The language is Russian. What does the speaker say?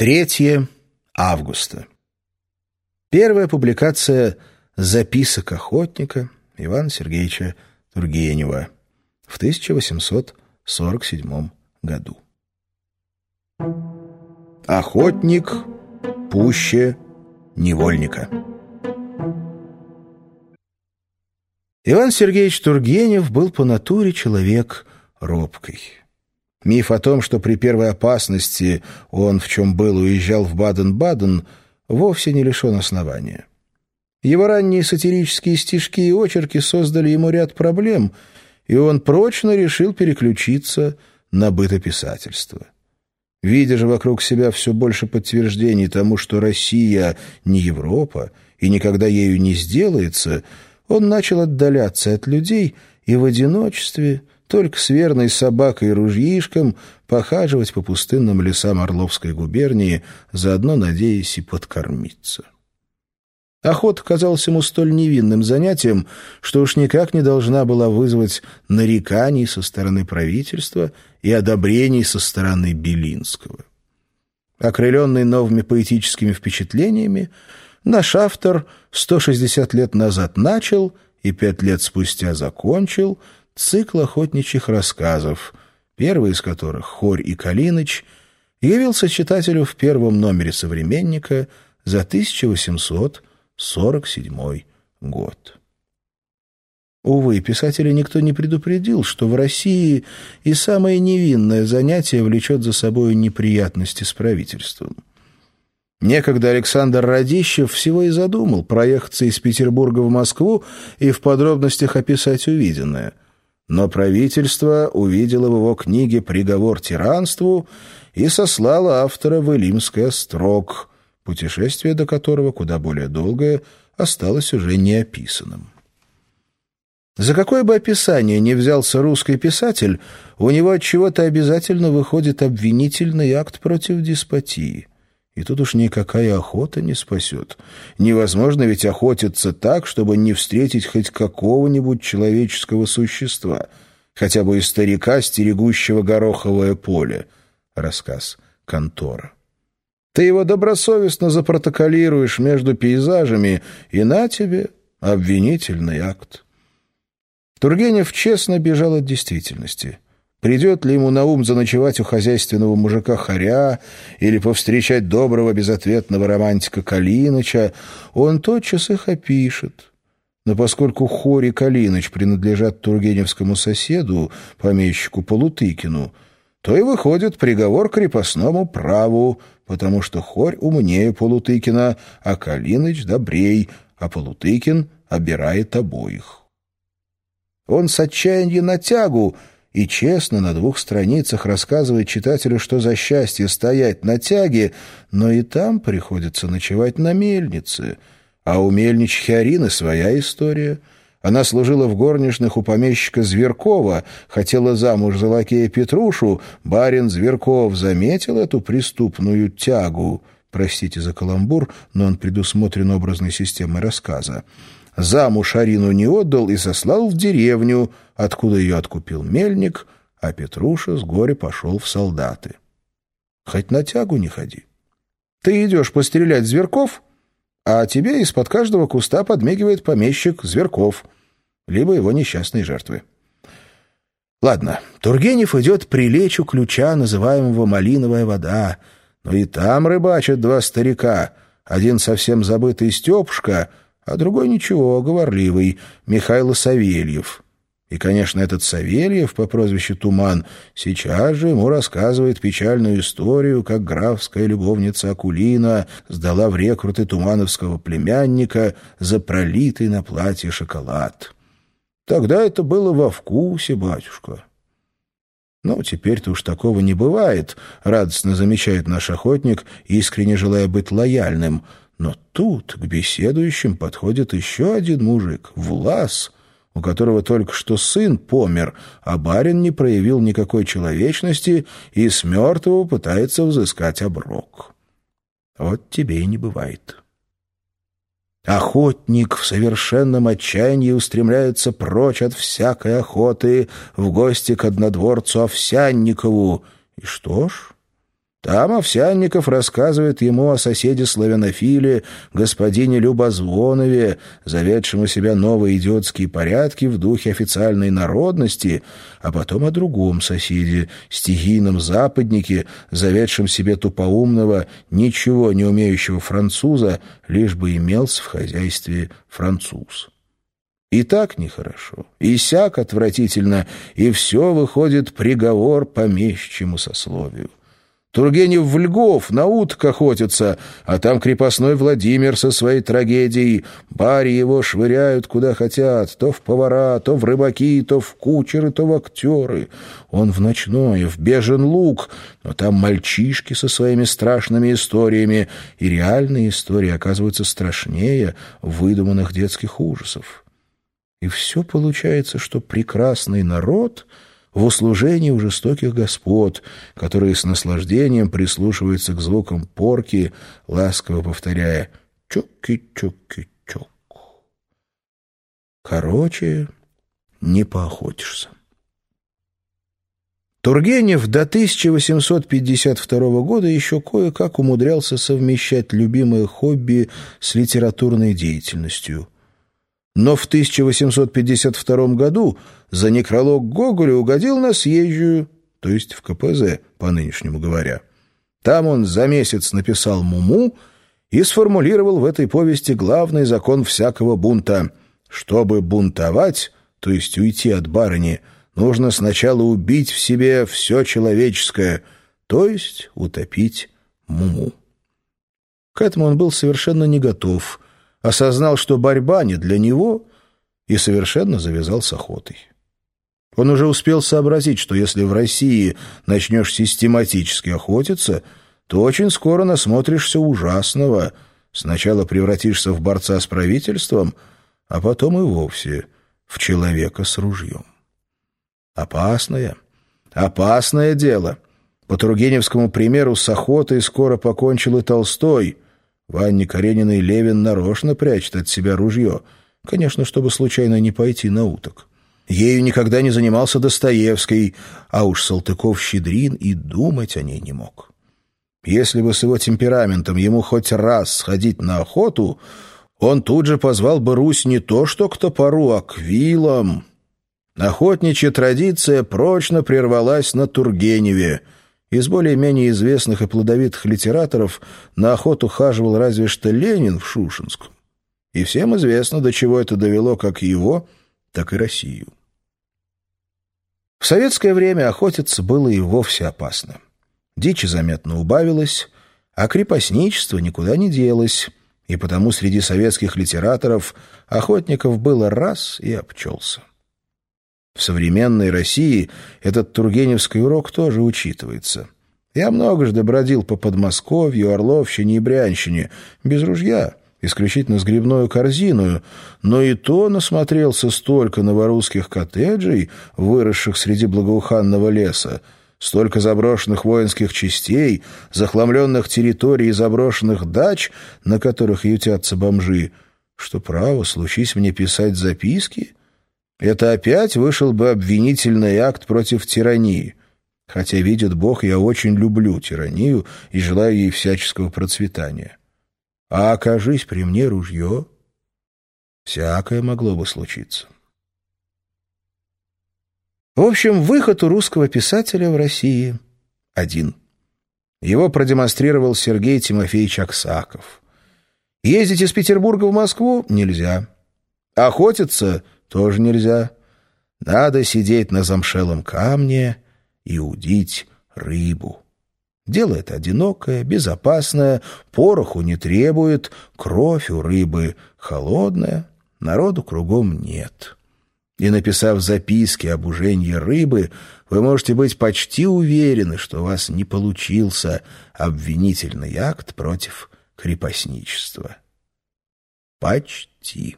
3 августа. Первая публикация «Записок охотника» Ивана Сергеевича Тургенева в 1847 году. Охотник пуще невольника. Иван Сергеевич Тургенев был по натуре человек робкой. Миф о том, что при первой опасности он, в чем был, уезжал в Баден-Баден, вовсе не лишен основания. Его ранние сатирические стишки и очерки создали ему ряд проблем, и он прочно решил переключиться на бытописательство. Видя же вокруг себя все больше подтверждений тому, что Россия не Европа и никогда ею не сделается, он начал отдаляться от людей и в одиночестве только с верной собакой и ружьишком похаживать по пустынным лесам Орловской губернии, заодно надеясь и подкормиться. Охота казалась ему столь невинным занятием, что уж никак не должна была вызвать нареканий со стороны правительства и одобрений со стороны Белинского. Окрыленный новыми поэтическими впечатлениями, наш автор 160 лет назад начал и пять лет спустя закончил – цикл охотничьих рассказов, первый из которых «Хорь и Калиныч» явился читателю в первом номере «Современника» за 1847 год. Увы, писателя никто не предупредил, что в России и самое невинное занятие влечет за собой неприятности с правительством. Некогда Александр Радищев всего и задумал проехаться из Петербурга в Москву и в подробностях описать увиденное – но правительство увидело в его книге приговор тиранству и сослало автора в Илимский острог, путешествие до которого, куда более долгое, осталось уже неописанным. За какое бы описание ни взялся русский писатель, у него от чего-то обязательно выходит обвинительный акт против деспотии. И тут уж никакая охота не спасет. Невозможно ведь охотиться так, чтобы не встретить хоть какого-нибудь человеческого существа, хотя бы и старика, стерегущего гороховое поле. Рассказ Контора. Ты его добросовестно запротоколируешь между пейзажами, и на тебе обвинительный акт. Тургенев честно бежал от действительности — Придет ли ему на ум заночевать у хозяйственного мужика Харя или повстречать доброго безответного романтика Калиныча, он тотчас их опишет. Но поскольку Хорь и Калиныч принадлежат тургеневскому соседу, помещику Полутыкину, то и выходит приговор крепостному праву, потому что Хорь умнее Полутыкина, а Калиныч добрей, а Полутыкин обирает обоих. Он с отчаянием на тягу — и честно на двух страницах рассказывает читателю, что за счастье стоять на тяге, но и там приходится ночевать на мельнице. А у мельничьи Арины своя история. Она служила в горничных у помещика Зверкова, хотела замуж за лакея Петрушу, барин Зверков заметил эту преступную тягу. Простите за каламбур, но он предусмотрен образной системой рассказа замуж Арину не отдал и сослал в деревню, откуда ее откупил мельник, а Петруша с горя пошел в солдаты. Хоть на тягу не ходи. Ты идешь пострелять зверков, а тебе из-под каждого куста подмигивает помещик зверков, либо его несчастные жертвы. Ладно, Тургенев идет прилечь у ключа, называемого «малиновая вода», но и там рыбачат два старика, один совсем забытый Степушка — а другой ничего, говорливый, Михаил Савельев. И, конечно, этот Савельев по прозвищу Туман сейчас же ему рассказывает печальную историю, как графская любовница Акулина сдала в рекруты тумановского племянника за пролитый на платье шоколад. Тогда это было во вкусе, батюшка. «Ну, теперь-то уж такого не бывает», — радостно замечает наш охотник, искренне желая быть лояльным — но тут к беседующим подходит еще один мужик, Влас, у которого только что сын помер, а барин не проявил никакой человечности и с мертвого пытается взыскать оброк. Вот тебе и не бывает. Охотник в совершенном отчаянии устремляется прочь от всякой охоты в гости к однодворцу Овсянникову. И что ж, Там Овсянников рассказывает ему о соседе-славянофиле, господине Любозвонове, заведшему себя новые идиотские порядки в духе официальной народности, а потом о другом соседе, стихийном западнике, заведшем себе тупоумного, ничего не умеющего француза, лишь бы имелся в хозяйстве француз. И так нехорошо, и сяк отвратительно, и все выходит приговор помещичьему сословию. Тургенев в Льгов на уток охотится, а там крепостной Владимир со своей трагедией. Бари его швыряют куда хотят, то в повара, то в рыбаки, то в кучеры, то в актеры. Он в ночное, в бежен лук, но там мальчишки со своими страшными историями, и реальные истории оказываются страшнее выдуманных детских ужасов. И все получается, что прекрасный народ — в услужении у жестоких господ, которые с наслаждением прислушиваются к звукам порки, ласково повторяя «чуки-чуки-чук». Короче, не поохотишься. Тургенев до 1852 года еще кое-как умудрялся совмещать любимое хобби с литературной деятельностью – но в 1852 году за некролог Гоголя угодил на съезжую, то есть в КПЗ, по-нынешнему говоря. Там он за месяц написал «Муму» и сформулировал в этой повести главный закон всякого бунта. Чтобы бунтовать, то есть уйти от барыни, нужно сначала убить в себе все человеческое, то есть утопить Муму. К этому он был совершенно не готов – осознал, что борьба не для него, и совершенно завязал с охотой. Он уже успел сообразить, что если в России начнешь систематически охотиться, то очень скоро насмотришься ужасного. Сначала превратишься в борца с правительством, а потом и вовсе в человека с ружьем. Опасное, опасное дело. По Тургеневскому примеру с охотой скоро покончил и Толстой — в Анне Карениной Левин нарочно прячет от себя ружье, конечно, чтобы случайно не пойти на уток. Ею никогда не занимался Достоевский, а уж Салтыков-Щедрин и думать о ней не мог. Если бы с его темпераментом ему хоть раз сходить на охоту, он тут же позвал бы Русь не то что к топору, а к вилам. Охотничья традиция прочно прервалась на Тургеневе — из более-менее известных и плодовитых литераторов на охоту хаживал разве что Ленин в Шушинском. И всем известно, до чего это довело как его, так и Россию. В советское время охотиться было и вовсе опасно. Дичи заметно убавилось, а крепостничество никуда не делось, и потому среди советских литераторов охотников было раз и обчелся. В современной России этот тургеневский урок тоже учитывается. Я многожды бродил по Подмосковью, Орловщине и Брянщине, без ружья, исключительно с грибную корзину, но и то насмотрелся столько новорусских коттеджей, выросших среди благоуханного леса, столько заброшенных воинских частей, захламленных территорий и заброшенных дач, на которых ютятся бомжи, что право, случись мне писать записки — это опять вышел бы обвинительный акт против тирании. Хотя, видит Бог, я очень люблю тиранию и желаю ей всяческого процветания. А окажись при мне ружье, всякое могло бы случиться. В общем, выход у русского писателя в России один. Его продемонстрировал Сергей Тимофеевич Аксаков. Ездить из Петербурга в Москву нельзя. Охотиться тоже нельзя. Надо сидеть на замшелом камне и удить рыбу. Дело это одинокое, безопасное, пороху не требует, кровь у рыбы холодная, народу кругом нет. И написав записки об уженье рыбы, вы можете быть почти уверены, что у вас не получился обвинительный акт против крепостничества. Почти.